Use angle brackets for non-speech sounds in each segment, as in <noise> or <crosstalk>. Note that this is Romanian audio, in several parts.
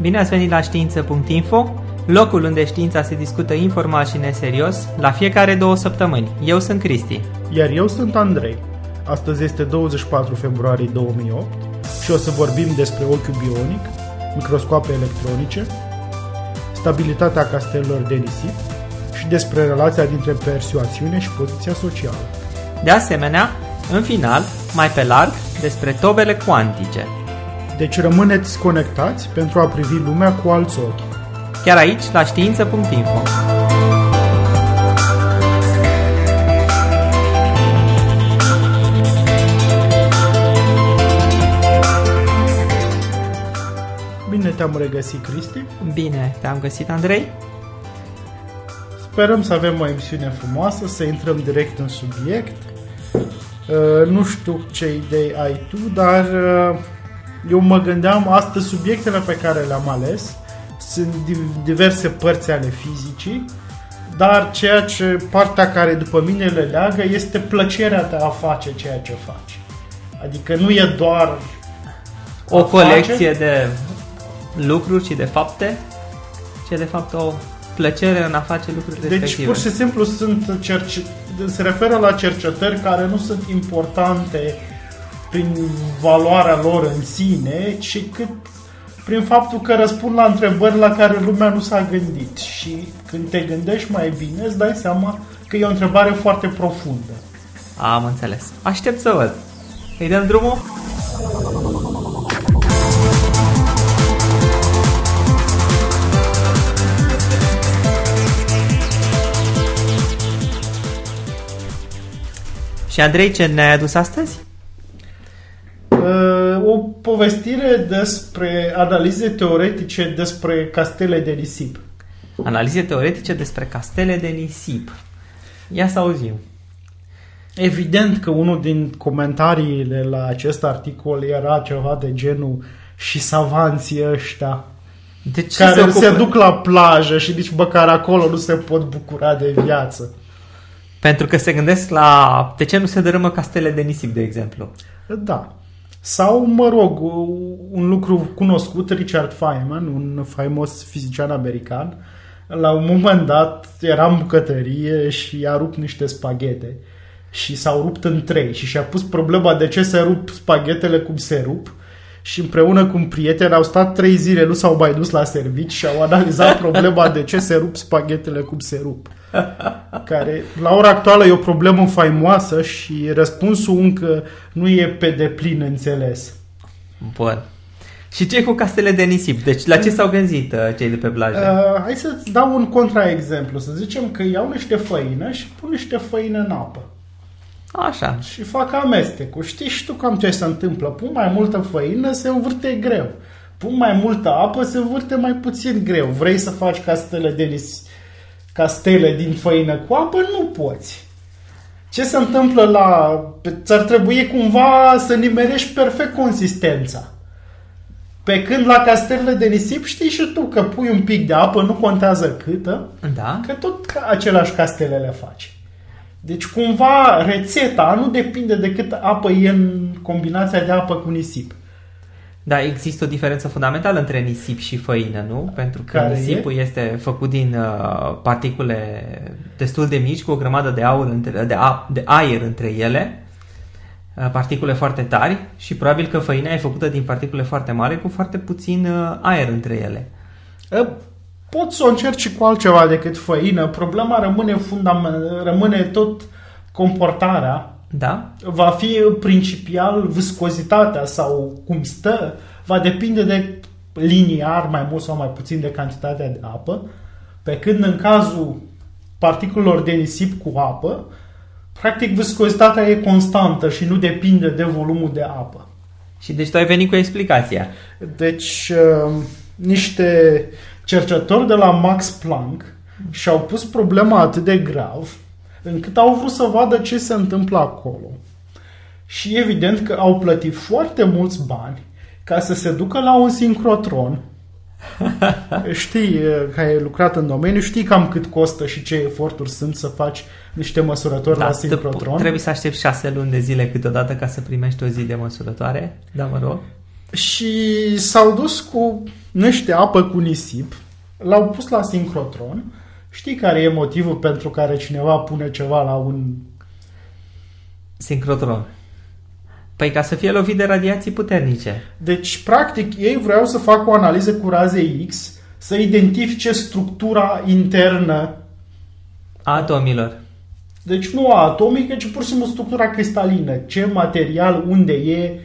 Bine ați venit la știință.info, locul unde știința se discută informal și neserios, la fiecare două săptămâni. Eu sunt Cristi. Iar eu sunt Andrei. Astăzi este 24 februarie 2008 și o să vorbim despre ochiul bionic, microscoape electronice, stabilitatea castelelor de nisip și despre relația dintre persuasiune și poziția socială. De asemenea, în final, mai pe larg, despre tobele cuantice. Deci rămâneți conectați pentru a privi lumea cu alți ochi. Chiar aici, la știință.info. Bine te-am regăsit, Cristi. Bine, te-am găsit, Andrei. Sperăm să avem o emisiune frumoasă, să intrăm direct în subiect. Uh, nu știu ce idei ai tu, dar uh, eu mă gândeam, astăzi subiectele pe care le-am ales sunt diverse părți ale fizicii, dar ceea ce partea care după mine le leagă este plăcerea de a face ceea ce faci. Adică nu e doar O colecție de lucruri și de fapte, ci de fapt o plăcere în a face lucrurile Deci respective. pur și simplu sunt cerce... se referă la cercetări care nu sunt importante prin valoarea lor în sine, ci cât prin faptul că răspund la întrebări la care lumea nu s-a gândit. Și când te gândești mai bine, îți dai seama că e o întrebare foarte profundă. Am înțeles. Aștept să văd. Îi dăm drumul? Și Andrei, ce ne-ai adus astăzi? Uh, O povestire despre analize teoretice despre castele de nisip. Analize teoretice despre castele de nisip. Ia să auzim. Evident că unul din comentariile la acest articol era ceva de genul și savanții ăștia De ce care se, se, ocupă? duc la plajă și nici măcar acolo nu se pot bucura de viață. Pentru că se gândesc la de ce nu se dărâmă castele de nisip, de exemplu. Da. Sau, mă rog, un lucru cunoscut, Richard Feynman, un faimos fizician american, la un moment dat era în bucătărie și a rupt niște spaghete și s-au rupt în trei și și-a pus problema de ce se rup spaghetele cum se rup și împreună cu un prieten au stat trei zile, nu s-au mai dus la servici și au analizat <laughs> problema de ce se rup spaghetele cum se rup. Care la ora actuală e o problemă faimoasă și răspunsul încă nu e pe deplin înțeles. Bun. Și ce cu castele de nisip? Deci la ce s-au gândit uh, cei de pe plajă? Uh, hai să-ți dau un contraexemplu. Să zicem că iau niște făină și pun niște făină în apă. Așa. Și fac amestecul. Știi și tu cam ce se întâmplă. Pun mai multă făină, se învârte greu. Pun mai multă apă, se învârte mai puțin greu. Vrei să faci castele de nis- castele din făină cu apă? Nu poți. Ce se întâmplă la... Ți-ar trebui cumva să nimerești perfect consistența. Pe când la castelele de nisip știi și tu că pui un pic de apă, nu contează câtă, Da? că tot ca același castele le faci. Deci cumva rețeta nu depinde de cât apă e în combinația de apă cu nisip. Da, există o diferență fundamentală între nisip și făină, nu? Pentru că Care nisipul este făcut din uh, particule destul de mici, cu o grămadă de, aur între, de, a, de aer între ele, uh, particule foarte tari și probabil că făina e făcută din particule foarte mari cu foarte puțin uh, aer între ele. Ă, Poți să o încerci și cu altceva decât făină. Problema rămâne, fundament, rămâne tot comportarea. Da? Va fi principial viscozitatea sau cum stă. Va depinde de liniar, mai mult sau mai puțin de cantitatea de apă. Pe când în cazul particulelor de nisip cu apă, practic viscozitatea e constantă și nu depinde de volumul de apă. Și deci tu ai venit cu explicația. Deci, uh, niște cercetători de la Max Planck și-au pus problema atât de grav încât au vrut să vadă ce se întâmplă acolo. Și evident că au plătit foarte mulți bani ca să se ducă la un sincrotron. <laughs> știi că ai lucrat în domeniu, știi cam cât costă și ce eforturi sunt să faci niște măsurători la Da, sincrotron. trebuie să aștepți șase luni de zile câteodată ca să primești o zi de măsurătoare. Da, mă rog. Și s-au dus cu niște apă cu nisip, l-au pus la sincrotron. Știi care e motivul pentru care cineva pune ceva la un... Sincrotron. Păi ca să fie lovit de radiații puternice. Deci, practic, ei vreau să facă o analiză cu raze X, să identifice structura internă A atomilor. Deci nu a atomică, ci pur și simplu structura cristalină. Ce material, unde e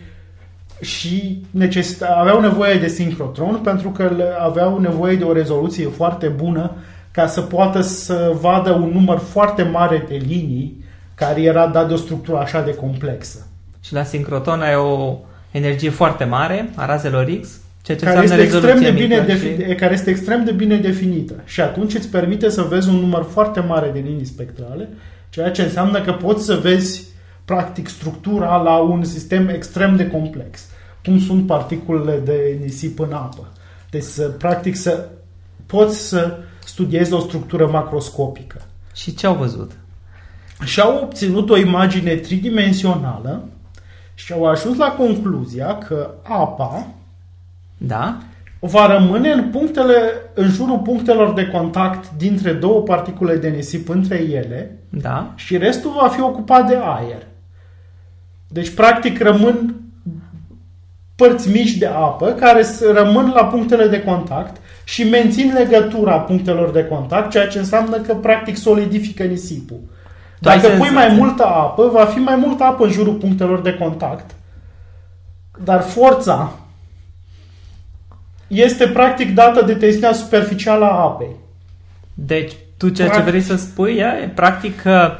și necesita, aveau nevoie de sincrotron pentru că le- aveau nevoie de o rezoluție foarte bună ca să poată să vadă un număr foarte mare de linii care era dat de o structură așa de complexă. Și la sincroton ai o energie foarte mare a razelor X, ceea ce Care înseamnă este, extrem de rezoluție bine mică defi- și... care este extrem de bine definită. Și atunci îți permite să vezi un număr foarte mare de linii spectrale, ceea ce înseamnă că poți să vezi practic structura la un sistem extrem de complex, cum sunt particulele de nisip în apă. Deci să, practic să poți să studiezi o structură macroscopică. Și ce au văzut? Și au obținut o imagine tridimensională și au ajuns la concluzia că apa Da? va rămâne în, punctele, în jurul punctelor de contact dintre două particule de nisip între ele Da? și restul va fi ocupat de aer. Deci, practic, rămân părți mici de apă care să rămân la punctele de contact și mențin legătura punctelor de contact, ceea ce înseamnă că, practic, solidifică nisipul. Tu ai Dacă pui senzația- mai multă apă, va fi mai multă apă în jurul punctelor de contact, dar forța este practic dată de tensiunea superficială a apei. Deci, tu ceea ce Practic- vrei să spui e, practic, că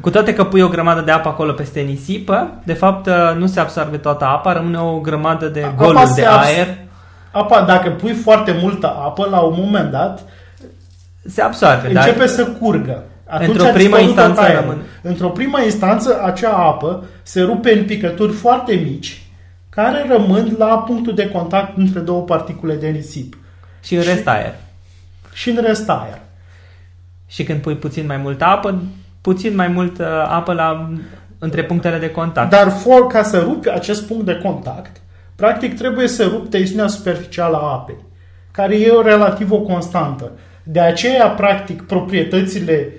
cu toate că pui o grămadă de apă acolo peste nisipă, de fapt nu se absorbe toată apa, rămâne o grămadă de Apa goluri se de abs- aer, Apa, dacă pui foarte multă apă, la un moment dat, se absorbe. începe dar... să curgă. Atunci Într-o a primă dispărut tot instanță aerul. rămân- Într-o primă instanță, acea apă se rupe în picături foarte mici, care rămân la punctul de contact între două particule de nisip. Și în rest aer. Și în rest aer. Și când pui puțin mai multă apă, puțin mai multă apă la, între punctele de contact. Dar for, ca să rupi acest punct de contact, practic trebuie să rupi tensiunea superficială a apei, care e o relativ o constantă. De aceea, practic, proprietățile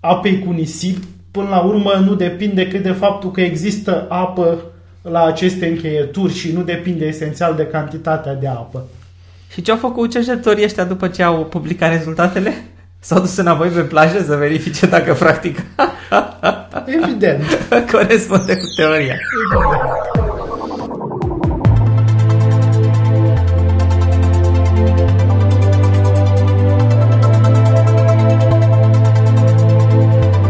apei cu nisip, până la urmă, nu depind decât de faptul că există apă la aceste încheieturi și nu depinde esențial de cantitatea de apă. Și ce au făcut cercetătorii ăștia după ce au publicat rezultatele? S-au dus înapoi pe plajă să verifice dacă practic <laughs> Evident. <laughs> corespunde cu teoria.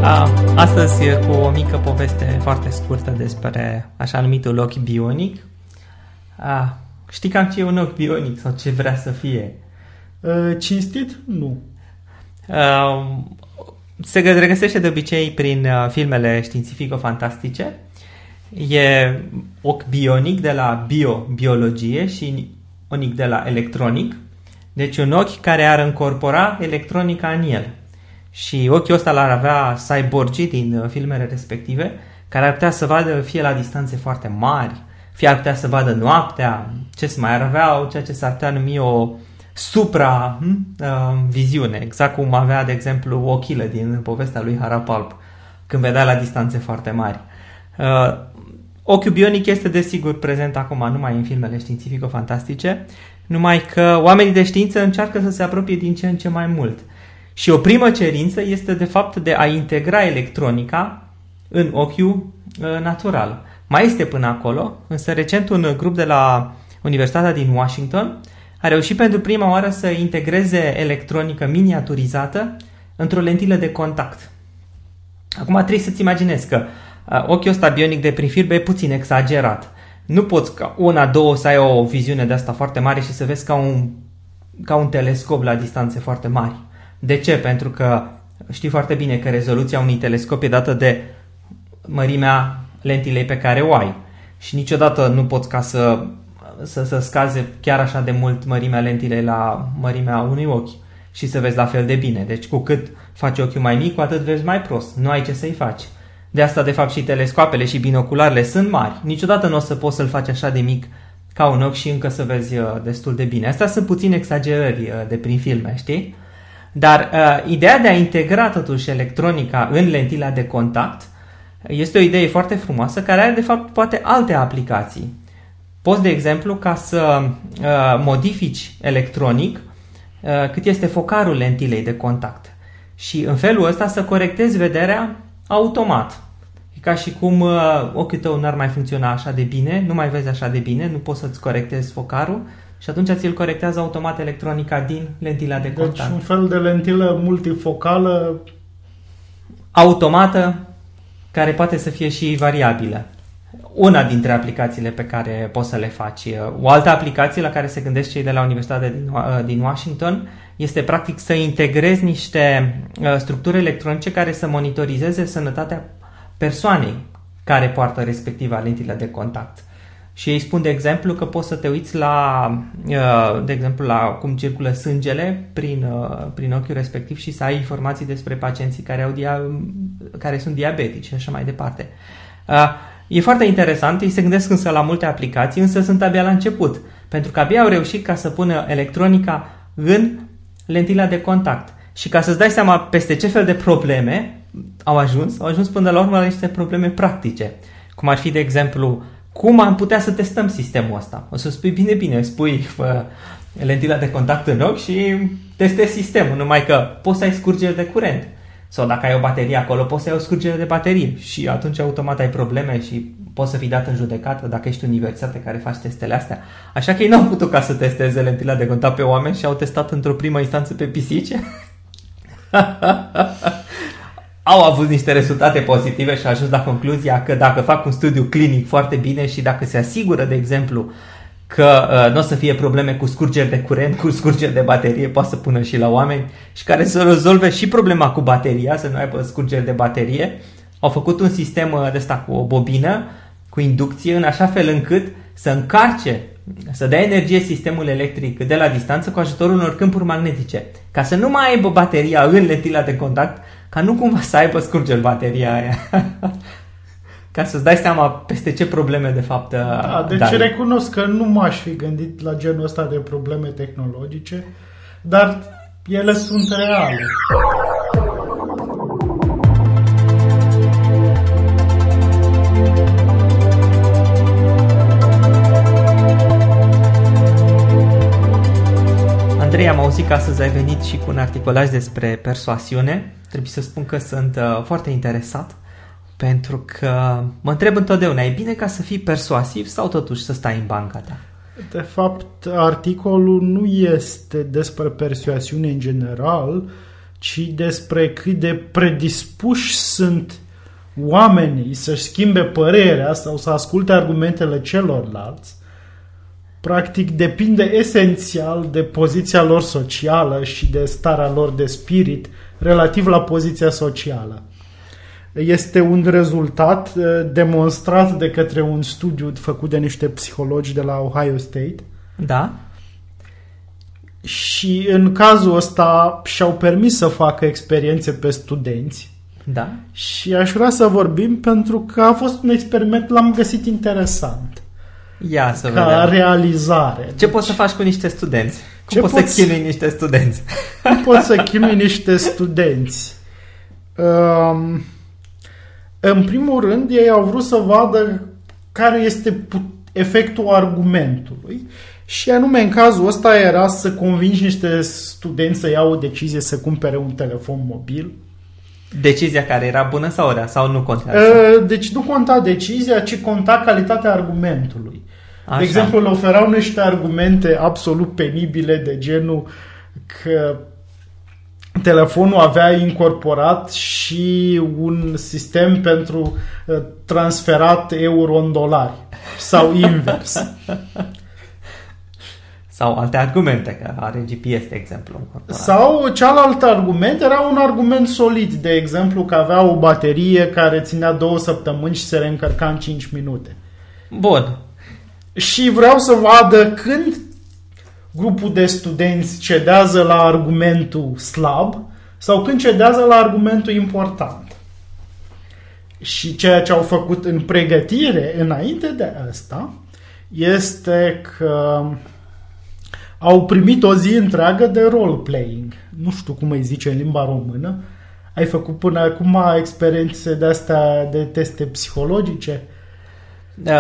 A, astăzi cu o mică poveste foarte scurtă despre așa numitul ochi bionic. A, știi cam ce e un ochi bionic sau ce vrea să fie? Uh, Cinstit? Nu. Uh, se gă- regăsește de obicei prin uh, filmele științifico-fantastice. E ochi bionic de la bio, biologie și onic de la electronic. Deci un ochi care ar încorpora electronica în el. Și ochiul ăsta l-ar avea cyborgii din uh, filmele respective, care ar putea să vadă fie la distanțe foarte mari, fie ar putea să vadă noaptea, ce să mai ar avea ceea ce s-ar putea numi o supra hm, uh, viziune, exact cum avea, de exemplu, ochile din povestea lui Harapalp, când vedea la distanțe foarte mari. Uh, ochiul bionic este desigur prezent acum numai în filmele științifico-fantastice, numai că oamenii de știință încearcă să se apropie din ce în ce mai mult. Și o primă cerință este de fapt de a integra electronica în ochiul uh, natural. Mai este până acolo, însă recent un grup de la Universitatea din Washington a reușit pentru prima oară să integreze electronică miniaturizată într-o lentilă de contact. Acum trebuie să-ți imaginezi că uh, ochiul ăsta bionic de prin firbe e puțin exagerat. Nu poți ca una, două să ai o viziune de asta foarte mare și să vezi ca un, ca un telescop la distanțe foarte mari. De ce? Pentru că știi foarte bine că rezoluția unui telescop e dată de mărimea lentilei pe care o ai. Și niciodată nu poți ca să, să, să scaze chiar așa de mult mărimea lentilei la mărimea unui ochi și să vezi la fel de bine. Deci cu cât faci ochiul mai mic, cu atât vezi mai prost. Nu ai ce să-i faci. De asta, de fapt, și telescoapele și binocularele sunt mari. Niciodată nu o să poți să-l faci așa de mic ca un ochi și încă să vezi uh, destul de bine. Astea sunt puțin exagerări uh, de prin filme, știi? Dar uh, ideea de a integra totuși electronica în lentila de contact este o idee foarte frumoasă care are de fapt poate alte aplicații. Poți, de exemplu, ca să uh, modifici electronic uh, cât este focarul lentilei de contact și în felul ăsta să corectezi vederea automat. E ca și cum uh, ochiul tău n-ar mai funcționa așa de bine, nu mai vezi așa de bine, nu poți să-ți corectezi focarul și atunci ți-l corectează automat electronica din lentila de contact. Deci un fel de lentilă multifocală automată care poate să fie și variabilă. Una dintre aplicațiile pe care poți să le faci. O altă aplicație la care se gândesc cei de la Universitatea din, din Washington este practic să integrezi niște uh, structuri electronice care să monitorizeze sănătatea persoanei care poartă respectiva lentilă de contact. Și ei spun, de exemplu, că poți să te uiți la, uh, de exemplu, la cum circulă sângele prin, uh, prin ochiul respectiv și să ai informații despre pacienții care, au dia- care sunt diabetici și așa mai departe. E foarte interesant, ei se gândesc însă la multe aplicații, însă sunt abia la început, pentru că abia au reușit ca să pună electronica în lentila de contact. Și ca să-ți dai seama peste ce fel de probleme au ajuns, au ajuns până la urmă la niște probleme practice. Cum ar fi, de exemplu, cum am putea să testăm sistemul ăsta? O să spui, bine, bine, spui fă, lentila de contact în ochi și testezi sistemul, numai că poți să ai scurgeri de curent. Sau dacă ai o baterie acolo, poți să ai o scurgere de baterie și atunci automat ai probleme și poți să fii dat în judecată dacă ești universitate care faci testele astea. Așa că ei nu au putut ca să testeze lentila de contact pe oameni și au testat într-o primă instanță pe pisici. <laughs> au avut niște rezultate pozitive și au ajuns la concluzia că dacă fac un studiu clinic foarte bine și dacă se asigură, de exemplu, că uh, nu o să fie probleme cu scurgeri de curent, cu scurgeri de baterie, poate să pună și la oameni și care să rezolve și problema cu bateria, să nu aibă scurgeri de baterie. Au făcut un sistem uh, de ăsta cu o bobină, cu inducție, în așa fel încât să încarce, să dea energie sistemul electric de la distanță cu ajutorul unor câmpuri magnetice, ca să nu mai aibă bateria în lentila de contact, ca nu cumva să aibă scurgeri bateria aia. <laughs> ca să-ți dai seama peste ce probleme de fapt Da, deci dai. recunosc că nu m-aș fi gândit la genul ăsta de probleme tehnologice, dar ele sunt reale. Andrei, am auzit că astăzi ai venit și cu un articolaj despre persoasiune. Trebuie să spun că sunt uh, foarte interesat pentru că mă întreb întotdeauna, e bine ca să fii persuasiv sau totuși să stai în banca ta? De fapt, articolul nu este despre persuasiune în general, ci despre cât de predispuși sunt oamenii să-și schimbe părerea sau să asculte argumentele celorlalți. Practic depinde esențial de poziția lor socială și de starea lor de spirit relativ la poziția socială este un rezultat uh, demonstrat de către un studiu făcut de niște psihologi de la Ohio State. Da. Și în cazul ăsta și-au permis să facă experiențe pe studenți. Da. Și aș vrea să vorbim pentru că a fost un experiment, l-am găsit interesant. Ia să ca vedem. realizare. Ce deci, poți să faci cu niște studenți? Cum ce poți, poți să chinui niște studenți? Cum poți să chinui niște studenți? Um, <laughs> în primul rând, ei au vrut să vadă care este efectul argumentului și anume în cazul ăsta era să convingi niște studenți să iau o decizie să cumpere un telefon mobil. Decizia care era bună sau rea? Sau nu conta? Deci nu conta decizia, ci conta calitatea argumentului. Așa. De exemplu, le oferau niște argumente absolut penibile de genul că telefonul avea incorporat și un sistem pentru uh, transferat euro în dolari sau invers. <laughs> Sau alte argumente, că are GPS, de exemplu. Sau cealalt argument era un argument solid, de exemplu că avea o baterie care ținea două săptămâni și se reîncărca în 5 minute. Bun. Și vreau să vadă când grupul de studenți cedează la argumentul slab sau când cedează la argumentul important. Și ceea ce au făcut în pregătire înainte de asta este că au primit o zi întreagă de role-playing. Nu știu cum îi zice în limba română. Ai făcut până acum experiențe de astea de teste psihologice? Uh,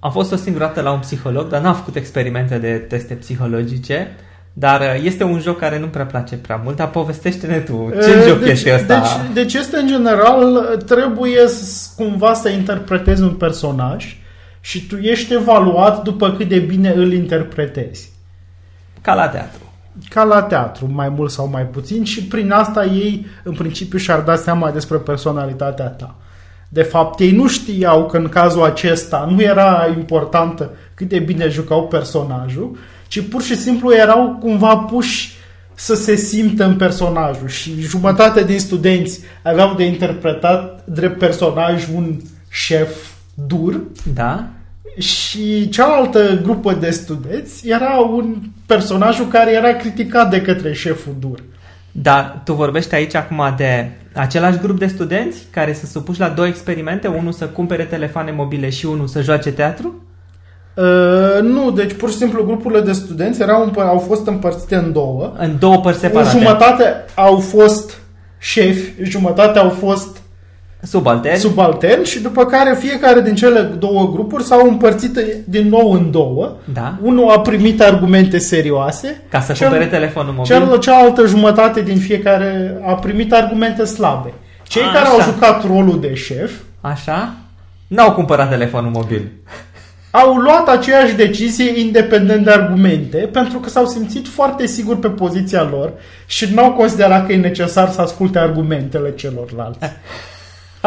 am fost o singură dată la un psiholog, dar n-am făcut experimente de teste psihologice. Dar uh, este un joc care nu prea place prea mult, dar povestește-ne tu, ce E, joc deci, este ăsta? Deci, deci este în general, trebuie să, cumva să interpretezi un personaj și tu ești evaluat după cât de bine îl interpretezi. Ca la teatru. Ca la teatru, mai mult sau mai puțin și prin asta ei în principiu și-ar da seama despre personalitatea ta. De fapt, ei nu știau că în cazul acesta nu era importantă cât de bine jucau personajul, ci pur și simplu erau cumva puși să se simtă în personajul și jumătate din studenți aveau de interpretat drept personaj un șef dur Da? și cealaltă grupă de studenți era un personajul care era criticat de către șeful dur. Dar tu vorbești aici acum de același grup de studenți care să supuși la două experimente, unul să cumpere telefoane mobile și unul să joace teatru? Uh, nu, deci pur și simplu grupurile de studenți erau împă- au fost împărțite în două. În două părți O separate. jumătate au fost șefi, jumătate au fost Subalterni? subalterni și după care fiecare din cele două grupuri s-au împărțit din nou în două. Da. Unul a primit argumente serioase, Ca să cel- cumpere telefonul mobil? cel, cealaltă jumătate din fiecare a primit argumente slabe. Cei A, care au așa. jucat rolul de șef Așa? N-au cumpărat telefonul mobil. au luat aceeași decizie independent de argumente pentru că s-au simțit foarte siguri pe poziția lor și n-au considerat că e necesar să asculte argumentele celorlalți. <laughs>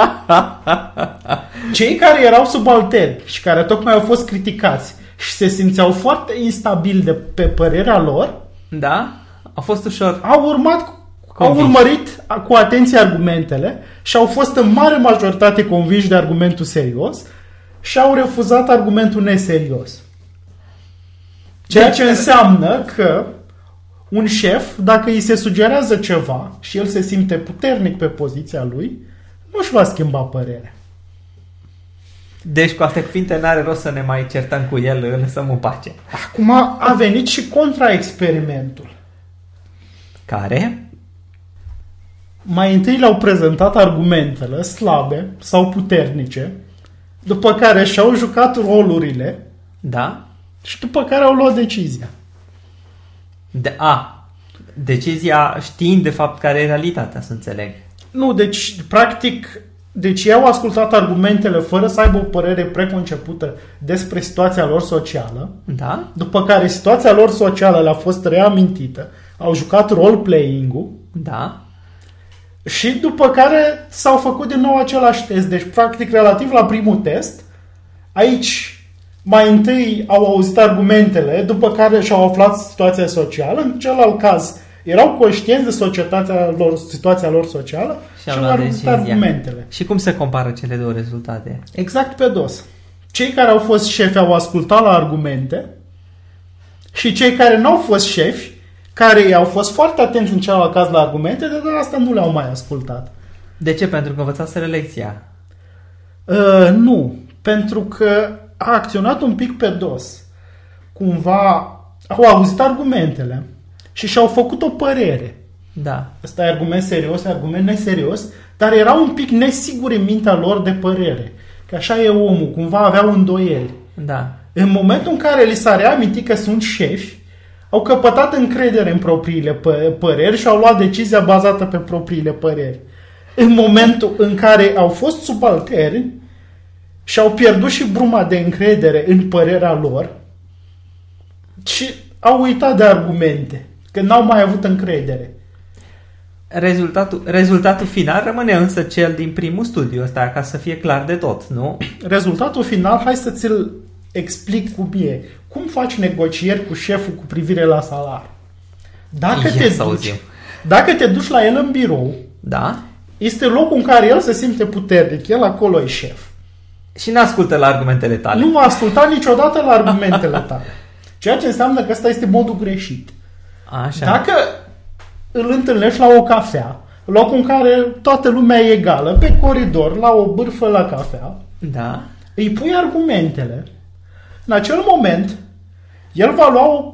<laughs> Cei care erau subalterni și care tocmai au fost criticați și se simțeau foarte instabili de pe părerea lor, Da? A fost ușor. au urmat au Convinși. urmărit cu atenție argumentele și au fost în mare majoritate convinși de argumentul serios și au refuzat argumentul neserios. Ceea ce înseamnă că un șef, dacă îi se sugerează ceva și el se simte puternic pe poziția lui, nu își va schimba părerea. Deci, cu alte cuvinte, n-are rost să ne mai certăm cu el, îl lăsăm în pace. Acum a venit și contraexperimentul. Care? Mai întâi le-au prezentat argumentele slabe sau puternice, după care și-au jucat rolurile Da? și după care au luat decizia. De, a, decizia știind de fapt care e realitatea, să înțeleg. Nu, deci, practic, deci ei au ascultat argumentele fără să aibă o părere preconcepută despre situația lor socială, Da? după care situația lor socială le-a fost reamintită, au jucat role-playing-ul Da? și după care s-au făcut din nou același test. Deci, practic, relativ la primul test, aici mai întâi au auzit argumentele, după care și-au aflat situația socială. În celălalt caz, erau conștienți de societatea lor, situația lor socială și, Și-au au luat auzit decizia. argumentele. Și cum se compară cele două rezultate? Exact pe dos. Cei care au fost șefi au ascultat la argumente și cei care nu au fost șefi, care au fost foarte atenți în celălalt caz la argumente, de data asta nu le-au mai ascultat. De ce? Pentru că învățaseră lecția. Uh, nu, pentru că a acționat un pic pe dos. Cumva au auzit argumentele și și-au făcut o părere. Da. Ăsta e argument serios, e argument neserios, dar erau un pic nesiguri în mintea lor de părere. Că așa e omul, cumva aveau îndoieli. Da. În momentul în care li s-a reamintit că sunt șefi, au căpătat încredere în propriile pă- păreri și au luat decizia bazată pe propriile păreri. În momentul în care au fost subalterni și au pierdut și bruma de încredere în părerea lor și au uitat de argumente, că n-au mai avut încredere. Rezultatul, rezultatul final rămâne însă cel din primul studiu ăsta, ca să fie clar de tot, nu? Rezultatul final, hai să ți-l explic cum e. Cum faci negocieri cu șeful cu privire la salar? Dacă Ia te, să duci, auzim. dacă te duci la el în birou, Da? este locul în care el se simte puternic, el acolo e șef. Și n-ascultă la argumentele tale. Nu va asculta niciodată la argumentele tale. Ceea ce înseamnă că ăsta este modul greșit. Așa. Dacă îl întâlnești la o cafea, locul în care toată lumea e egală, pe coridor, la o bârfă la cafea, Da? îi pui argumentele, în acel moment, el va lua o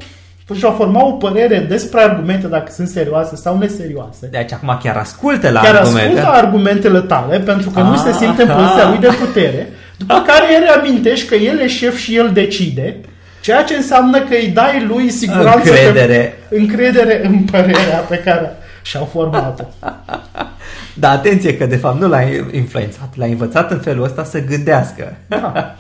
și va forma o părere despre argumente dacă sunt serioase sau neserioase. Deci acum chiar ascultă la chiar argumente. ascultă argumentele tale pentru că ah, nu se simte în poziția lui de putere, după care el reamintești că el e șef și el decide, ceea ce înseamnă că îi dai lui siguranță încredere, pe, încredere în părerea pe care și-au format-o. <laughs> Dar atenție că de fapt nu l-a influențat, l-a învățat în felul ăsta să gândească. Da.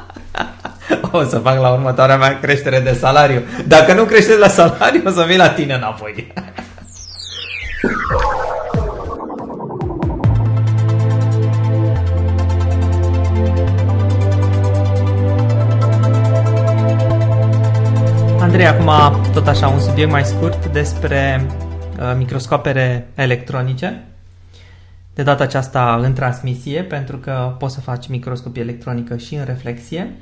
<laughs> o să fac la următoarea mea creștere de salariu. Dacă nu crește la salariu, o să vin la tine înapoi. <laughs> Andrei, acum tot așa un subiect mai scurt despre uh, microscopere electronice. De data aceasta în transmisie, pentru că poți să faci microscopie electronică și în reflexie.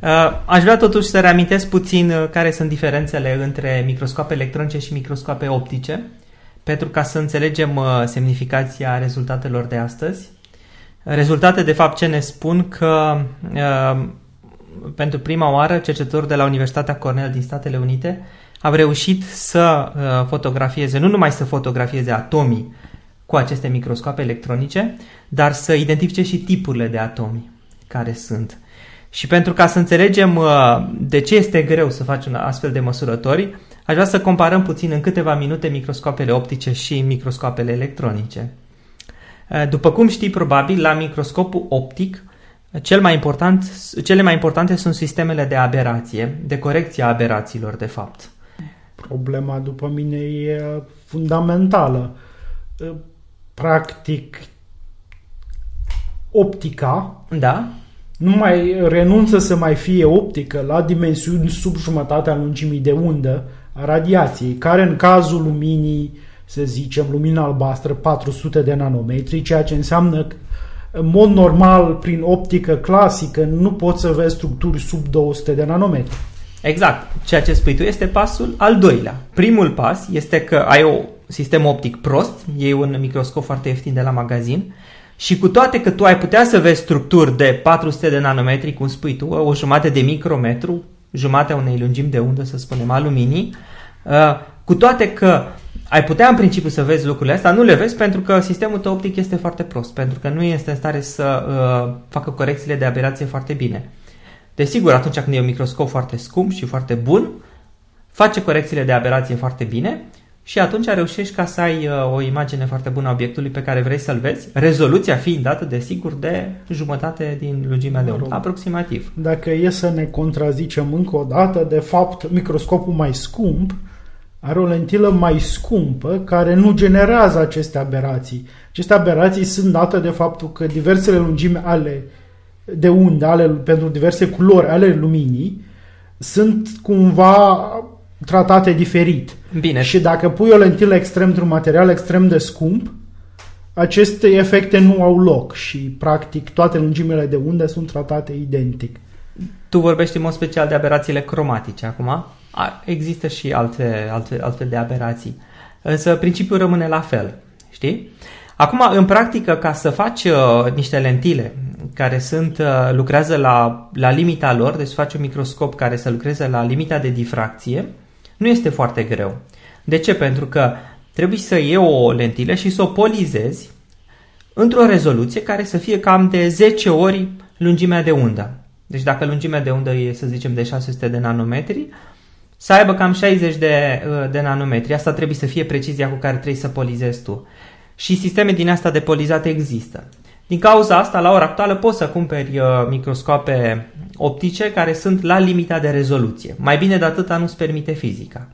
Uh, aș vrea totuși să reamintesc puțin uh, care sunt diferențele între microscope electronice și microscope optice, pentru ca să înțelegem uh, semnificația rezultatelor de astăzi. Rezultate, de fapt, ce ne spun că pentru prima oară cercetători de la Universitatea Cornell din Statele Unite au reușit să fotografieze, nu numai să fotografieze atomii cu aceste microscope electronice, dar să identifice și tipurile de atomi care sunt. Și pentru ca să înțelegem uh, de ce este greu să faci un astfel de măsurători, aș vrea să comparăm puțin în câteva minute microscopele optice și microscopele electronice. Uh, după cum știi probabil, la microscopul optic, cel mai important, cele mai importante sunt sistemele de aberație, de corecție a aberațiilor, de fapt. Problema, după mine, e fundamentală. Uh, practic, optica da? nu mai renunță să mai fie optică la dimensiuni sub jumătatea lungimii de undă a radiației, care în cazul luminii, să zicem, lumina albastră, 400 de nanometri, ceea ce înseamnă că în mod normal, prin optică clasică, nu poți să vezi structuri sub 200 de nanometri. Exact. Ceea ce spui tu este pasul al doilea. Primul pas este că ai un sistem optic prost, iei un microscop foarte ieftin de la magazin și cu toate că tu ai putea să vezi structuri de 400 de nanometri, cum spui tu, o jumătate de micrometru, jumatea unei lungimi de undă, să spunem, aluminii, uh, cu toate că ai putea în principiu să vezi lucrurile astea, nu le vezi pentru că sistemul tău optic este foarte prost, pentru că nu este în stare să uh, facă corecțiile de aberație foarte bine. Desigur, atunci când e un microscop foarte scump și foarte bun, face corecțiile de aberație foarte bine și atunci reușești ca să ai uh, o imagine foarte bună a obiectului pe care vrei să-l vezi, rezoluția fiind dată, desigur, de jumătate din lungimea de undă, aproximativ. Dacă e să ne contrazicem încă o dată, de fapt, microscopul mai scump are o lentilă mai scumpă care nu generează aceste aberații. Aceste aberații sunt date de faptul că diversele lungimi ale de undă, ale, pentru diverse culori ale luminii, sunt cumva tratate diferit. Bine. Și dacă pui o lentilă extrem într-un material extrem de scump, aceste efecte nu au loc și, practic, toate lungimile de unde sunt tratate identic. Tu vorbești în mod special de aberațiile cromatice acum. Există și alte, alte, alte de aberații. Însă principiul rămâne la fel. Știi? Acum, în practică, ca să faci uh, niște lentile care sunt, uh, lucrează la, la limita lor, deci să faci un microscop care să lucreze la limita de difracție, nu este foarte greu. De ce? Pentru că trebuie să iei o lentilă și să o polizezi într-o rezoluție care să fie cam de 10 ori lungimea de undă. Deci dacă lungimea de undă e, să zicem, de 600 de nanometri, să aibă cam 60 de, uh, de nanometri. Asta trebuie să fie precizia cu care trebuie să polizezi tu. Și sisteme din asta de polizate există. Din cauza asta, la ora actuală, poți să cumperi uh, microscope optice care sunt la limita de rezoluție. Mai bine de atâta nu-ți permite fizica.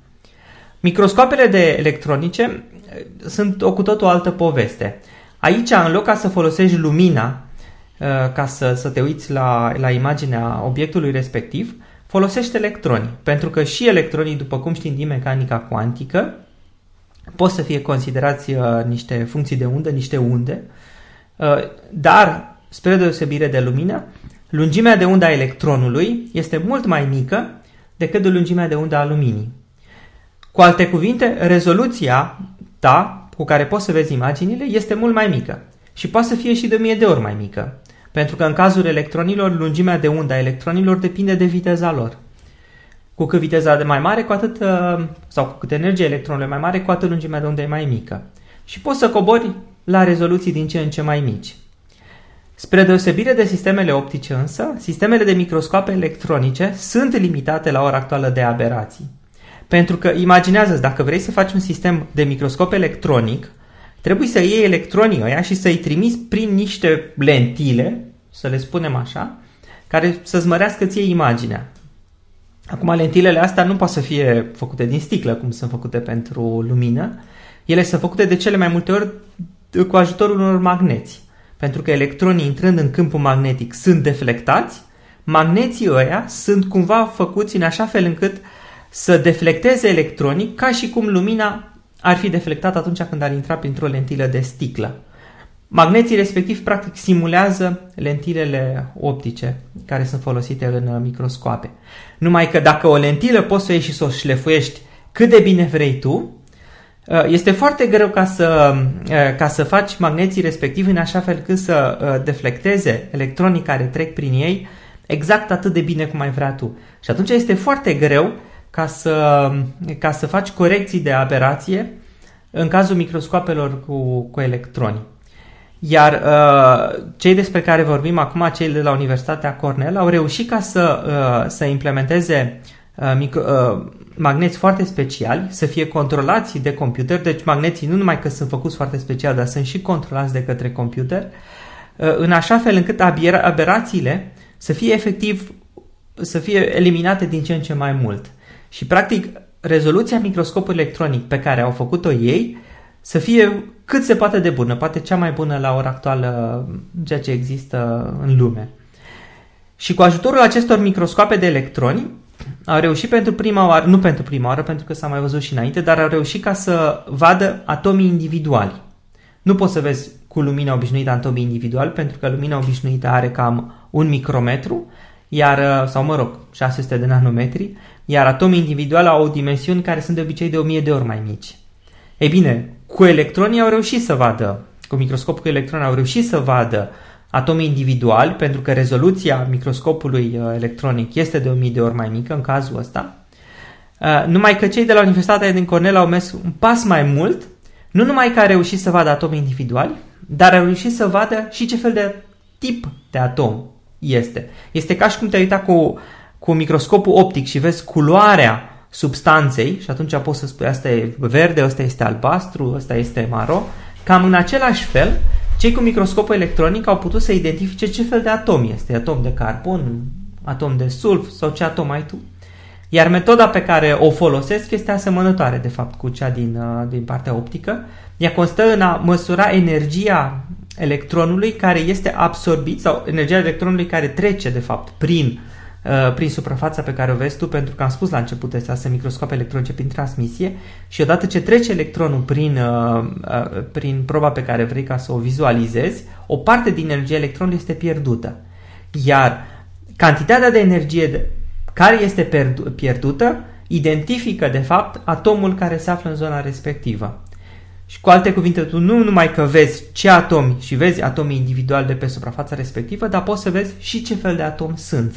Microscopele de electronice uh, sunt o cu tot o altă poveste. Aici, în loc ca să folosești lumina uh, ca să, să te uiți la, la imaginea obiectului respectiv, folosești electroni. Pentru că și electronii, după cum știm din mecanica cuantică, pot să fie considerați uh, niște funcții de undă, niște unde, uh, dar, spre deosebire de lumină, lungimea de undă a electronului este mult mai mică decât de lungimea de undă a luminii. Cu alte cuvinte, rezoluția ta cu care poți să vezi imaginile este mult mai mică și poate să fie și de mie de ori mai mică. Pentru că în cazul electronilor, lungimea de undă a electronilor depinde de viteza lor. Cu cât viteza de mai mare, cu atât, uh, sau cu cât energia electronului mai mare, cu atât lungimea de undă e mai mică. Și poți să cobori la rezoluții din ce în ce mai mici. Spre deosebire de sistemele optice însă, sistemele de microscope electronice sunt limitate la ora actuală de aberații. Pentru că imaginează dacă vrei să faci un sistem de microscop electronic, trebuie să iei electronii ăia și să-i trimiți prin niște lentile, să le spunem așa, care să-ți mărească ție imaginea. Acum, lentilele astea nu pot să fie făcute din sticlă, cum sunt făcute pentru lumină. Ele sunt făcute de cele mai multe ori cu ajutorul unor magneți. Pentru că electronii intrând în câmpul magnetic sunt deflectați, magneții ăia sunt cumva făcuți în așa fel încât să deflecteze electronii ca și cum lumina ar fi deflectată atunci când ar intra printr-o lentilă de sticlă. Magneții respectiv practic simulează lentilele optice care sunt folosite în uh, microscoape. Numai că dacă o lentilă poți să o ieși și să o șlefuiești cât de bine vrei tu, uh, este foarte greu ca să, uh, ca să faci magneții respectiv în așa fel cât să deflecteze electronii care trec prin ei exact atât de bine cum ai vrea tu. Și atunci este foarte greu ca să, ca să faci corecții de aberație în cazul microscopelor cu, cu electroni. Iar uh, cei despre care vorbim acum, cei de la Universitatea Cornell, au reușit ca să, uh, să implementeze uh, micro, uh, magneți foarte speciali, să fie controlați de computer, deci magneții nu numai că sunt făcuți foarte special, dar sunt și controlați de către computer, uh, în așa fel încât aberațiile să fie efectiv să fie eliminate din ce în ce mai mult. Și practic rezoluția microscopului electronic pe care au făcut-o ei să fie cât se poate de bună, poate cea mai bună la ora actuală ceea ce există în lume. Și cu ajutorul acestor microscoape de electroni au reușit pentru prima oară, nu pentru prima oară, pentru că s-a mai văzut și înainte, dar au reușit ca să vadă atomii individuali. Nu poți să vezi cu lumina obișnuită atomii individuali, pentru că lumina obișnuită are cam un micrometru, iar, sau mă rog, 600 de nanometri, iar atomii individuali au dimensiuni care sunt de obicei de 1000 de ori mai mici. Ei bine, cu electronii au reușit să vadă, cu microscopul cu electroni au reușit să vadă atomi individuali, pentru că rezoluția microscopului uh, electronic este de 1000 de ori mai mică în cazul ăsta. Uh, numai că cei de la Universitatea din Cornell au mers un pas mai mult, nu numai că au reușit să vadă atomi individuali, dar au reușit să vadă și ce fel de tip de atom este. Este ca și cum te-ai uitat cu, cu microscopul optic și vezi culoarea substanței și atunci poți să spui asta e verde, asta este albastru, asta este maro. Cam în același fel, cei cu microscopul electronic au putut să identifice ce fel de atom este. Atom de carbon, atom de sulf sau ce atom ai tu. Iar metoda pe care o folosesc este asemănătoare, de fapt, cu cea din, uh, din partea optică. Ea constă în a măsura energia electronului care este absorbit sau energia electronului care trece, de fapt, prin Uh, prin suprafața pe care o vezi tu, pentru că am spus la început astea sunt microscope electronice prin transmisie și odată ce trece electronul prin, uh, uh, prin proba pe care vrei ca să o vizualizezi, o parte din energia electronului este pierdută. Iar cantitatea de energie de, care este pierdută identifică de fapt atomul care se află în zona respectivă. Și cu alte cuvinte, tu nu numai că vezi ce atomi și vezi atomii individuali de pe suprafața respectivă, dar poți să vezi și ce fel de atom sunt.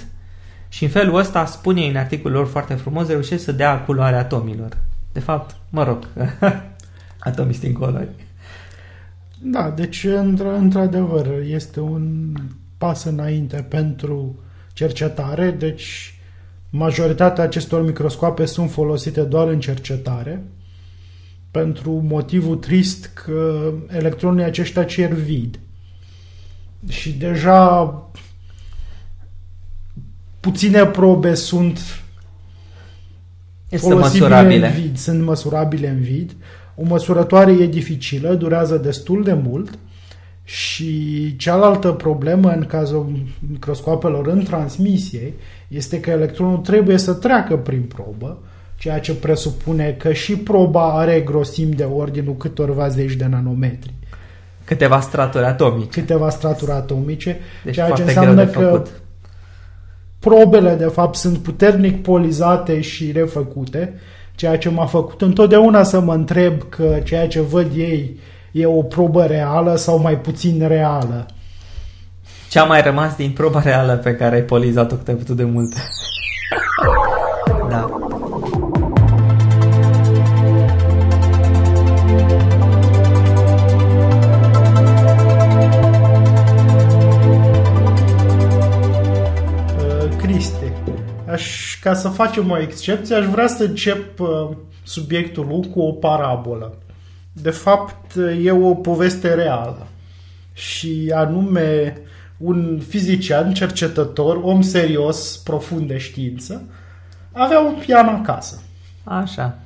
Și în felul ăsta, spune în articolul lor foarte frumos, reușesc să dea culoarea atomilor. De fapt, mă rog, <laughs> atomii sunt colori. Da, deci într-adevăr este un pas înainte pentru cercetare, deci majoritatea acestor microscoape sunt folosite doar în cercetare pentru motivul trist că electronii aceștia cer vid. Și deja puține probe sunt este măsurabile. în vid, sunt măsurabile în vid. O măsurătoare e dificilă, durează destul de mult și cealaltă problemă în cazul microscopelor în transmisie este că electronul trebuie să treacă prin probă, ceea ce presupune că și proba are grosimi de ordinul câtorva zeci de nanometri. Câteva straturi atomice. Câteva straturi atomice, deci ceea ce înseamnă că făcut probele de fapt sunt puternic polizate și refăcute, ceea ce m-a făcut întotdeauna să mă întreb că ceea ce văd ei e o probă reală sau mai puțin reală. Ce a mai rămas din proba reală pe care ai polizat-o cât ai putut de mult? Aș, ca să facem o excepție, aș vrea să încep uh, subiectul lui cu o parabolă. De fapt, e o poveste reală. Și anume, un fizician, cercetător, om serios, profund de știință, avea un pian acasă. Așa.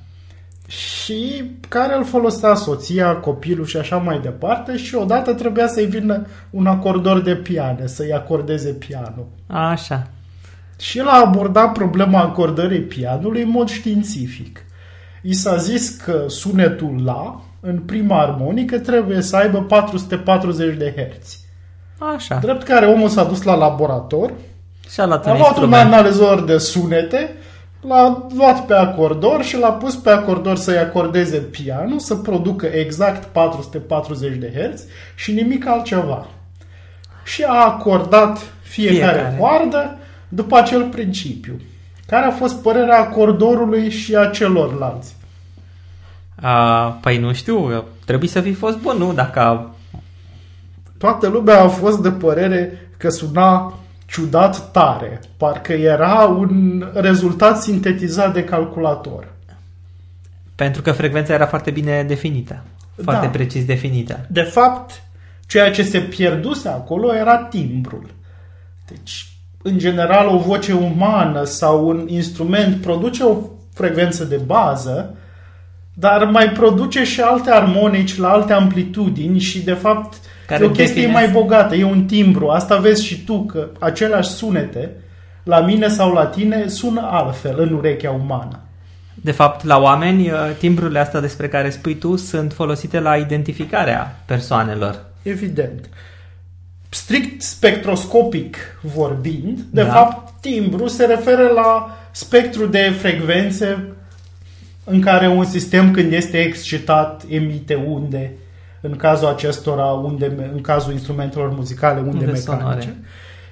Și care îl folosea soția, copilul și așa mai departe și odată trebuia să-i vină un acordor de piane, să-i acordeze pianul. Așa. Și el a abordat problema acordării pianului în mod științific. I s-a zis că sunetul La, în prima armonică, trebuie să aibă 440 de herți. Așa. Drept care omul s-a dus la laborator, Și-a luat a un luat un instrument. analizor de sunete, l-a luat pe acordor și l-a pus pe acordor să-i acordeze pianul, să producă exact 440 de herți și nimic altceva. Și a acordat fiecare, Fiecare. coardă după acel principiu. Care a fost părerea acordorului și a celorlalți? A, păi nu știu, trebuie să fi fost bun, nu? Dacă a... Toată lumea a fost de părere că suna ciudat tare. Parcă era un rezultat sintetizat de calculator. Pentru că frecvența era foarte bine definită. Foarte Da. precis definită. De fapt, ceea ce se pierduse acolo era timbrul. Deci, în general, o voce umană sau un instrument produce o frecvență de bază, dar mai produce și alte armonici la alte amplitudini și, de fapt, Care e o chestie definesc- mai bogată, e un timbru. Asta vezi și tu, că aceleași sunete, la mine sau la tine, sună altfel în urechea umană. De fapt, la oameni, uh, timbrurile astea despre care spui tu sunt folosite la identificarea persoanelor. Evident. Strict spectroscopic vorbind, de Da. fapt, timbru se referă la spectru de frecvențe în care un sistem, când este excitat, emite unde, în cazul acestora, unde, me- în cazul instrumentelor muzicale, unde, Unde mecanice. sonore.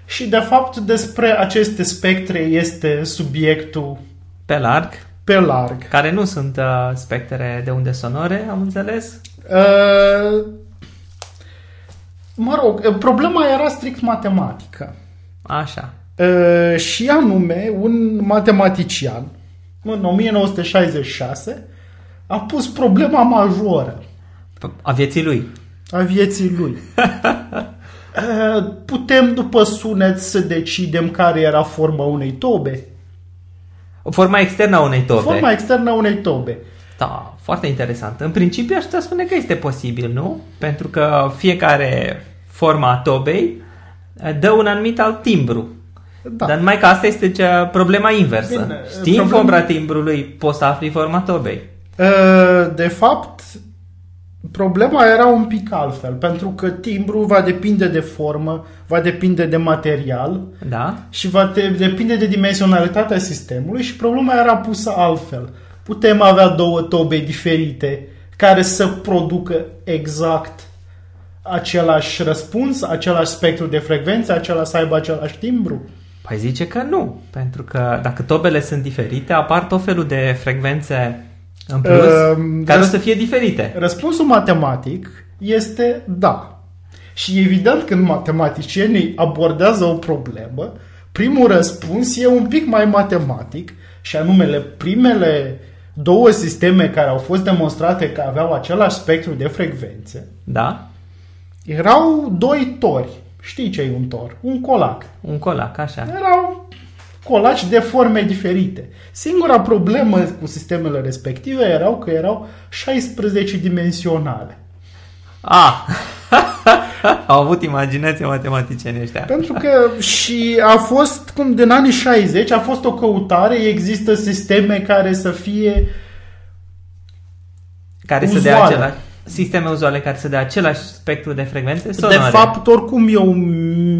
Și, de fapt, despre aceste spectre este subiectul Pe larg, pe larg. care nu sunt uh, spectre de unde sonore, am înțeles? Uh, mă rog, problema era strict matematică. Așa. Uh, și anume, un matematician, în 1966, a pus problema majoră A vieții lui. a vieții lui. Uh, <laughs> Putem, după sunet, să decidem care era forma unei tobe? O forma externă a unei tobe. Forma externă a unei tobe. Da, foarte interesant. În principiu aș putea spune că este posibil, nu? Pentru că fiecare forma a tobei uh, dă un anumit alt timbru. Da. Dar numai că asta este cea, problema inversă. Bine, Știind problema- forma timbrului, poți să afli forma tobei. Uh, De fapt, problema era un pic altfel, pentru că timbru va depinde de formă, va depinde de material Da? și va te- depinde de dimensionalitatea sistemului și problema era pusă altfel. Putem avea două tobe diferite care să producă exact același răspuns, același spectru de frecvențe, același să aibă același timbru. Păi zice că nu, pentru că dacă tobele sunt diferite, apar tot felul de frecvențe în plus Ehm, care o răs- să fie diferite. Răspunsul matematic este da. Și evident când matematicienii abordează o problemă, primul răspuns e un pic mai matematic și anumele primele două sisteme care au fost demonstrate că aveau același spectru de frecvențe Da? erau doi tori. Știi ce e un tor? Un colac. Un colac, așa. Erau colaci de forme diferite. Singura problemă cu sistemele respective erau că erau 16 dimensionale. Ah! Au avut imaginație matematicienii ăștia. Pentru că și a fost, cum din anii 60, a fost o căutare, există sisteme care să fie Care să dea Uzuale. același sisteme uzuale care să dea același spectru de frecvențe sonore. De fapt, oricum eu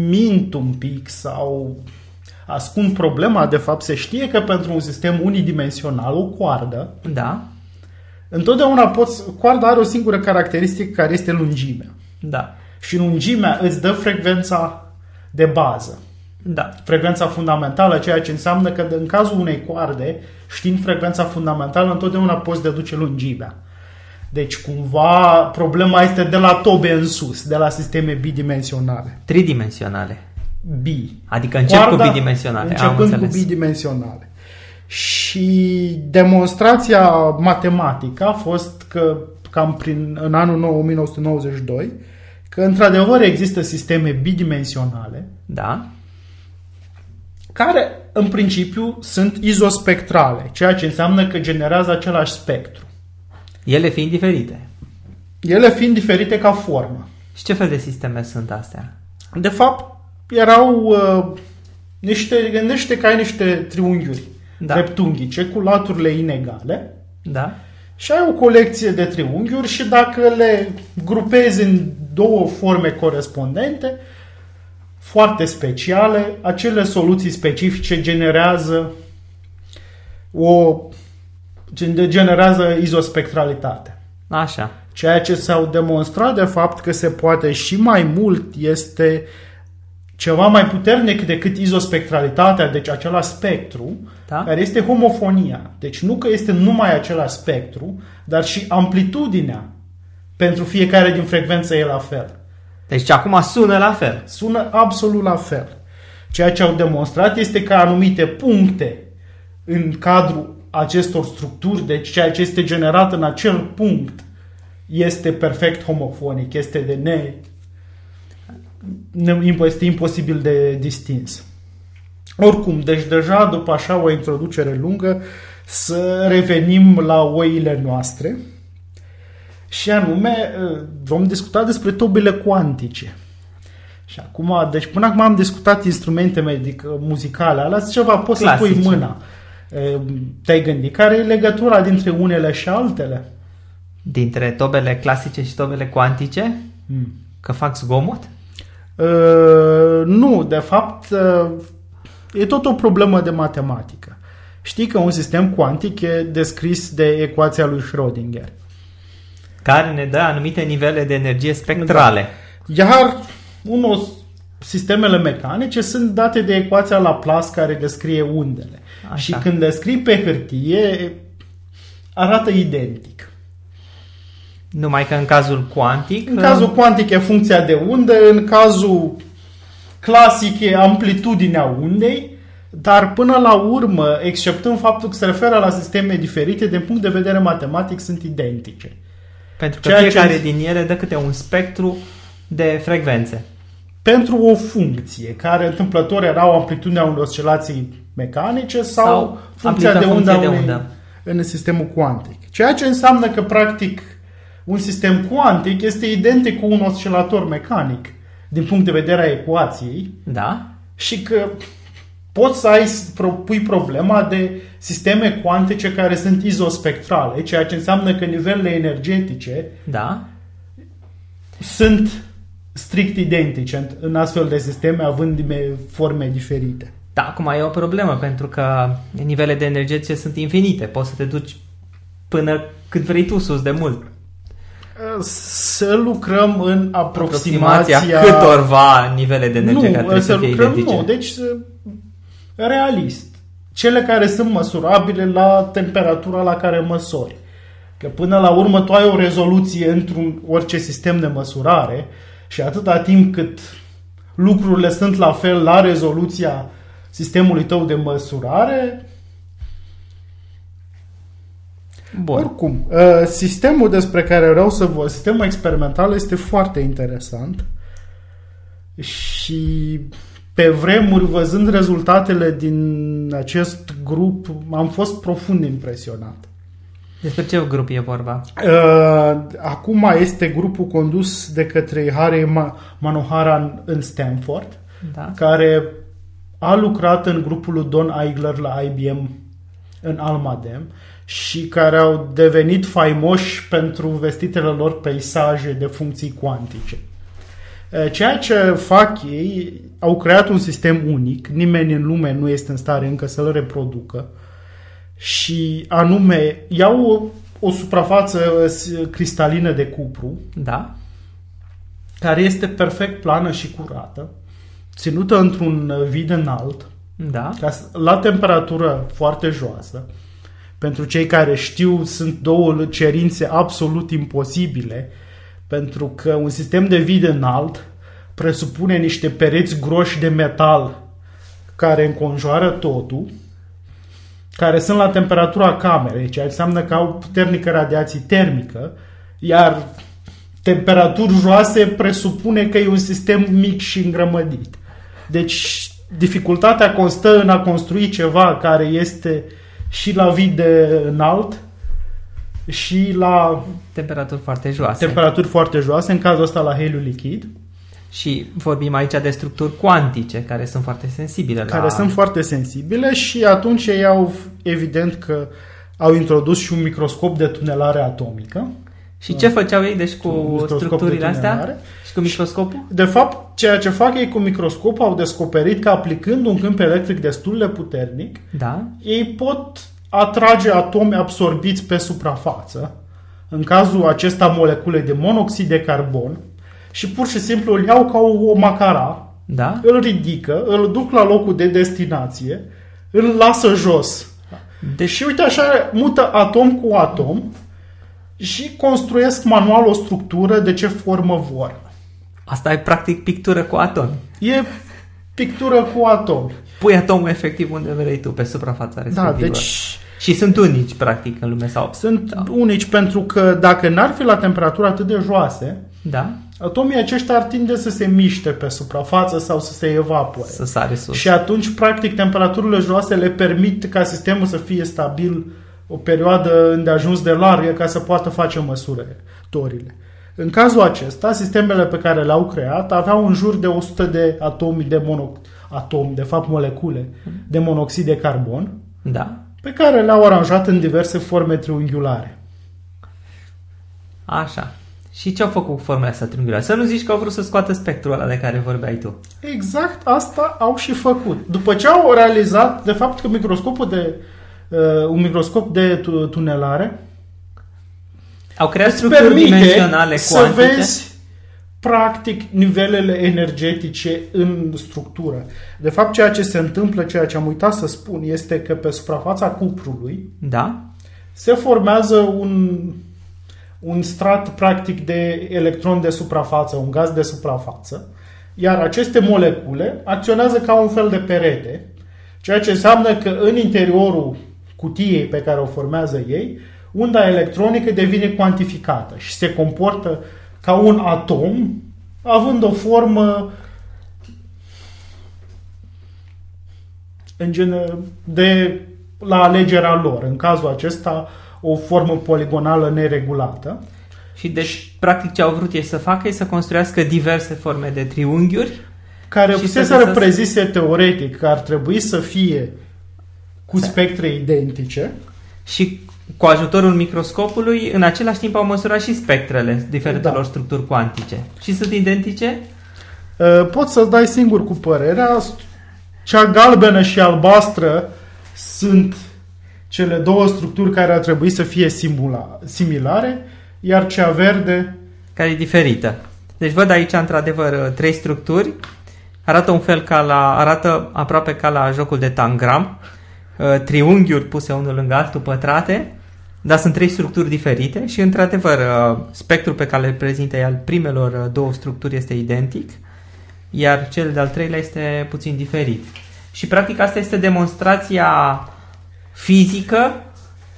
mint un pic sau ascund problema, de fapt se știe că pentru un sistem unidimensional, o coardă, Da, întotdeauna poți, coarda are o singură caracteristică care este lungimea. Da. Și lungimea îți dă frecvența de bază. Da. Frecvența fundamentală, ceea ce înseamnă că în cazul unei coarde, știind frecvența fundamentală, întotdeauna poți deduce lungimea. Deci, cumva, problema este de la tobe în sus, de la sisteme bidimensionale. Tridimensionale. Bi. Adică încep Coarda, cu bidimensionale. Am Începând cu înțeles. bidimensionale. Și demonstrația matematică a fost că cam prin, în anul nou, 1992 că într-adevăr există sisteme bidimensionale Da. care în principiu sunt izospectrale, ceea ce înseamnă că generează același spectru. Ele fiind diferite. Ele fiind diferite ca formă. Și ce fel de sisteme sunt astea? De fapt, erau uh, niște, gândește că ai niște triunghiuri Da. dreptunghice cu laturile inegale Da? Și ai o colecție de triunghiuri și dacă le grupezi în două forme corespondente, foarte speciale, acele soluții specifice generează o gen- generează izospectralitate. Așa. Ceea ce s-au demonstrat de fapt că se poate și mai mult este ceva mai puternic decât izospectralitatea, deci același spectru, Da? care este homofonia. Deci nu că este numai același spectru, dar și amplitudinea pentru fiecare din frecvență e la fel. Deci acum sună la fel. Sună absolut la fel. Ceea ce au demonstrat este că anumite puncte în cadrul acestor structuri, deci ceea ce este generat în acel punct, este perfect homofonic, este de ne, ne este imposibil de distins. Oricum, deci deja după așa o introducere lungă, să revenim la oile noastre și anume vom discuta despre tobile cuantice. Și acum, deci până acum am discutat instrumente medic, muzicale, alea ceva poți să Clasice. pui mâna. E, Te-ai gândit care e legătura dintre unele și altele? Dintre tobele clasice și tobele cuantice, Hmm. că fac zgomot? Uh, nu, de fapt, uh, e tot o problemă de matematică. Știi că un sistem cuantic e descris de ecuația lui Schrödinger. Care ne dă anumite nivele de energie spectrale. Iar unul, sistemele mecanice sunt date de ecuația Laplace care descrie undele. Așa. Și când le scrii pe hârtie, arată identic. Numai că în cazul cuantic... În cazul cuantic e funcția de undă, în cazul clasic e amplitudinea undei, dar până la urmă, exceptând faptul că se referă la sisteme diferite, din punct de vedere matematic sunt identice. Pentru că ceea ce- fiecare din ele dă câte un spectru de frecvențe. Pentru o funcție care întâmplător era o amplitudine a unei oscilații mecanice sau, Sau funcția de amplitude undă, a funcție de unei, undă. în sistemul cuantic. Ceea ce înseamnă că, practic, un sistem cuantic este identic cu un oscilator mecanic din punct de vedere a ecuației Da? și că poți să ai, pro- pui problema de sisteme cuantice care sunt izospectrale, ceea ce înseamnă că nivelele energetice Da? sunt strict identice în- în astfel de sisteme, având dime- forme diferite. Da, acum e o problemă, pentru că nivele de energie sunt infinite. Poți să te duci până cât vrei tu sus de mult. Să lucrăm în aproximația... Aproximația câtorva nivele de energie care nu, trebuie să să fie lucrăm, identice. nu, deci să- realist. Cele care sunt măsurabile la temperatura la care măsori. Că până la urmă tu ai o rezoluție într-un orice sistem de măsurare și atâta timp cât lucrurile sunt la fel la rezoluția sistemului tău de măsurare, Bun. oricum, uh, sistemul despre care vreau să vă... Sistemul experimental este foarte interesant și pe vremuri, văzând rezultatele din acest grup, am fost profund impresionat. Despre ce grup e vorba? Uh, Acum este grupul condus de către Harry Ma- Manohara în- în Stanford, Da? care a lucrat în grupul lui Don Eigler la IBM în Almadem și care au devenit faimoși pentru vestitele lor peisaje de funcții cuantice. E, Ceea ce fac ei, au creat un sistem unic, nimeni în lume nu este în stare încă să-l reproducă și anume iau o, o suprafață s- cristalină de cupru Da? care este perfect plană și curată ținută într-un vid înalt, Da. ca să- la temperatură foarte joasă. Pentru cei care știu, sunt două cerințe absolut imposibile, pentru că un sistem de vid înalt presupune niște pereți groși de metal care înconjoară totul, care sunt la temperatura camerei, ceea ce înseamnă că au puternică radiație termică, iar temperaturi joase presupune că e un sistem mic și îngrămădit. Deci dificultatea constă în a construi ceva care este și la vid de înalt și la Temperaturi foarte joase. temperaturi foarte joase, în cazul ăsta la heliu lichid, și vorbim aici de structuri cuantice, care sunt foarte sensibile care la... sunt foarte sensibile și atunci ei au, evident că au introdus și un microscop de tunelare atomică. Și ce făceau ei, deci, cu Un microscop structurile de astea? Tunelare. Și cu microscopul? De fapt, ceea ce fac ei cu microscop au descoperit că aplicând un câmp electric destul de puternic, Da. ei pot atrage atomi absorbiți pe suprafață, în cazul acesta molecule de monoxid de carbon, și pur și simplu îl iau ca o, o macara, Da. îl ridică, îl duc la locul de destinație, îl lasă jos. Deci, Și uite așa mută atom cu atom și construiesc manual o structură de ce formă vor. Asta e practic pictură cu atomi. E pictură cu atomi. Pui atomul efectiv unde vrei tu, pe suprafața Da, respectivă. deci Și sunt unici, practic, în lume sau... sunt Da. unici pentru că dacă n-ar fi la temperaturi atât de joase, Da? atomii aceștia ar tinde să se miște pe suprafață sau să se evapore. Să sare sus. Și atunci, practic, temperaturile joase le permit ca sistemul să fie stabil o perioadă îndeajuns de largă ca să poată face măsurătorile. În cazul acesta, sistemele pe care le-au creat aveau în jur de 100 de atomi de mono... atomi, de fapt molecule, de monoxid de carbon, Da. pe care le-au aranjat în diverse forme triunghiulare. Așa. Și ce au făcut cu formele astea triunghiulare? Să nu zici că au vrut să scoată spectrul ăla de care vorbeai tu. Exact asta au și făcut. După ce au realizat, de fapt, că microscopul de uh, un microscop de tu- tunelare Au creat îți structuri permite dimensionale să cuantice. vezi practic nivelele energetice în structură. De fapt, ceea ce se întâmplă, ceea ce am uitat să spun, este că pe suprafața cuprului Da? se formează un, un strat practic de electron de suprafață, un gaz de suprafață, iar aceste molecule acționează ca un fel de perete, ceea ce înseamnă că în interiorul cutiei pe care o formează ei, unda electronică devine cuantificată și se comportă ca un atom, având o formă în gen, de la alegerea lor. În cazul acesta, o formă poligonală neregulată. Și deci, practic, ce au vrut ei să facă e să construiască diverse forme de triunghiuri care Și fusese să- să- prezise teoretic că ar trebui să fie cu spectre identice, și cu ajutorul microscopului, în același timp au măsurat și spectrele diferitelor Da. structuri cuantice. Și sunt identice? Uh, poți să-ți dai singur cu părerea. Cea galbenă și albastră sunt cele două structuri care ar trebui să fie simula, similare, iar cea verde care e diferită. Deci văd aici într-adevăr trei structuri. Arată un fel ca la, arată aproape ca la jocul de tangram. Uh, Triunghiuri puse unul lângă altul pătrate, dar sunt trei structuri diferite și într-adevăr uh, spectrul pe care îl prezintă al primelor uh, două structuri este identic, iar cel de-al treilea este puțin diferit. Și practic asta este demonstrația fizică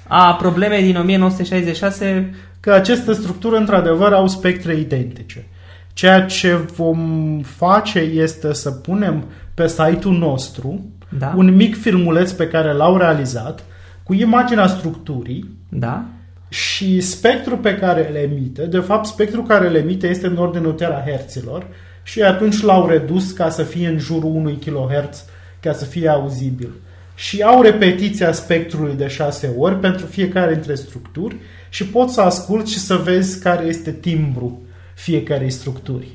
a problemei din 1966 că aceste structuri într-adevăr au spectre identice. Ceea ce vom face este să punem pe site-ul nostru Da. un mic filmuleț pe care l-au realizat cu imaginea structurii Da? și spectrul pe care le emite. De fapt, spectrul care le emite este în ordinul teraherților și atunci l-au redus ca să fie în jurul unui kHz ca să fie auzibil. Și au repetiția spectrului de 6 ori pentru fiecare dintre structuri și poți să asculti și să vezi care este timbru fiecarei structuri.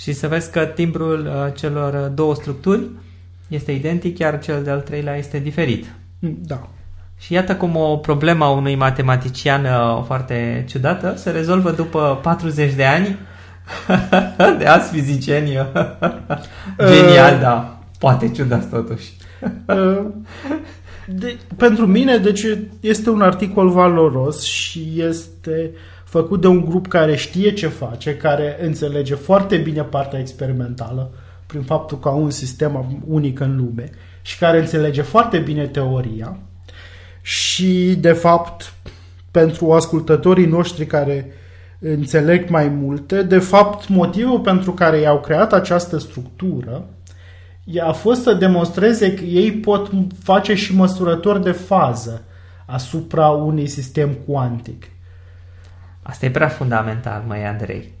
Și să vezi că timbrul uh, celor uh, două structuri este identic, iar cel de-al treilea este diferit. Da. Și iată cum o problemă a unui matematician uh, foarte ciudată se rezolvă după 40 de ani <laughs> de azi fizicieniu. <laughs> Genial, da. Poate ciudat totuși. Uh, de, pentru mine, deci, este un articol valoros și este făcut de un grup care știe ce face, care înțelege foarte bine partea experimentală, prin faptul că au un sistem unic în lume și care înțelege foarte bine teoria și, de fapt, pentru ascultătorii noștri care înțeleg mai multe, de fapt, motivul pentru care i-au creat această structură a fost să demonstreze că ei pot face și măsurători de fază asupra unui sistem cuantic. Asta e prea fundamental, măi, Andrei.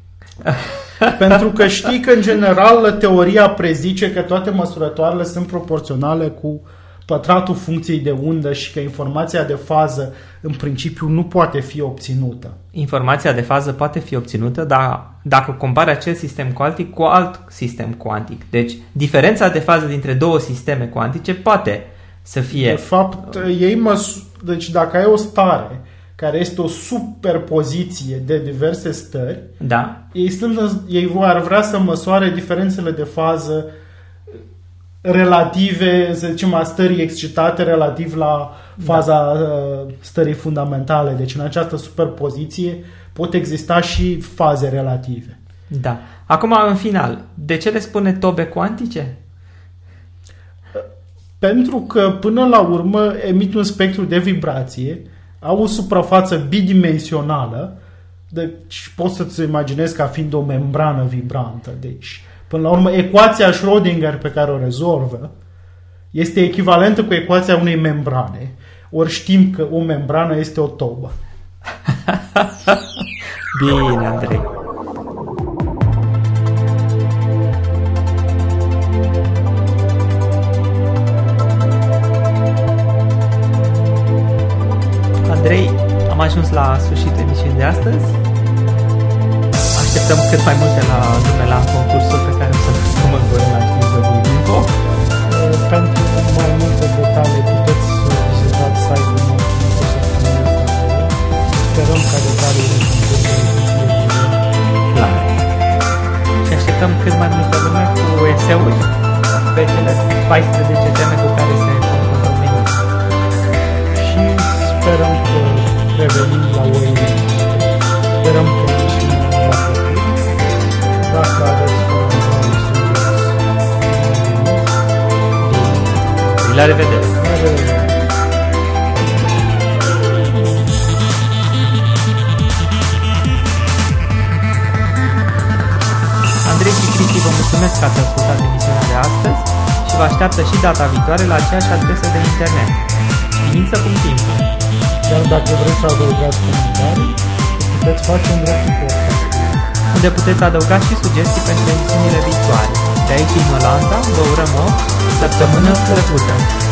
<laughs> Pentru că știi că, în general, teoria prezice că toate măsurătoarele sunt proporționale cu pătratul funcției de undă și că informația de fază, în principiu, nu poate fi obținută. Informația de fază poate fi obținută, dar dacă compari acel sistem cuantic cu alt sistem cuantic. Deci, diferența de fază dintre două sisteme cuantice poate să fie... De fapt, ei măs- deci dacă ai o stare care este o superpoziție de diverse stări, da. ei, sunt, ei vor vrea să măsoare diferențele de fază relative, să zicem, a stării excitate relativ la faza da. stării fundamentale. Deci în această superpoziție pot exista și faze relative. Da. Acum, în final, de ce le spune tobe cuantice? Pentru că, până la urmă, emit un spectru de vibrație au o suprafață bidimensională, deci poți să-ți imaginezi ca fiind o membrană vibrantă. Deci, până la urmă, ecuația Schrödinger pe care o rezolvă este echivalentă cu ecuația unei membrane. Ori știm că o membrană este o tobă. <laughs> Bine, Andrei. Andrei, am ajuns la sfârșitul emisiunii de astăzi. Așteptăm cât mai multe la lume la concursul pe care o să-l facem în curând la Info. Pentru mai multe detalii puteți vizita site-ul nostru Sperăm ca detaliile concursului să fie Clar. Și așteptăm cât mai multe lume cu eseuri pe cele 14 teme cu care se sperăm că revenim la oile Sperăm că La revedere! La revedere! Andrei și Cristi vă mulțumesc că ați ascultat emisiunea de astăzi și vă așteaptă și data viitoare la aceeași adresă de internet. Ființă.info Dar dacă vreți să adăugați comentarii, puteți face în dreptul podcast. Unde puteți adăuga și sugestii pentru emisiunile viitoare. De aici, în Olanda, vă urăm o Sabta Munaf Lakukan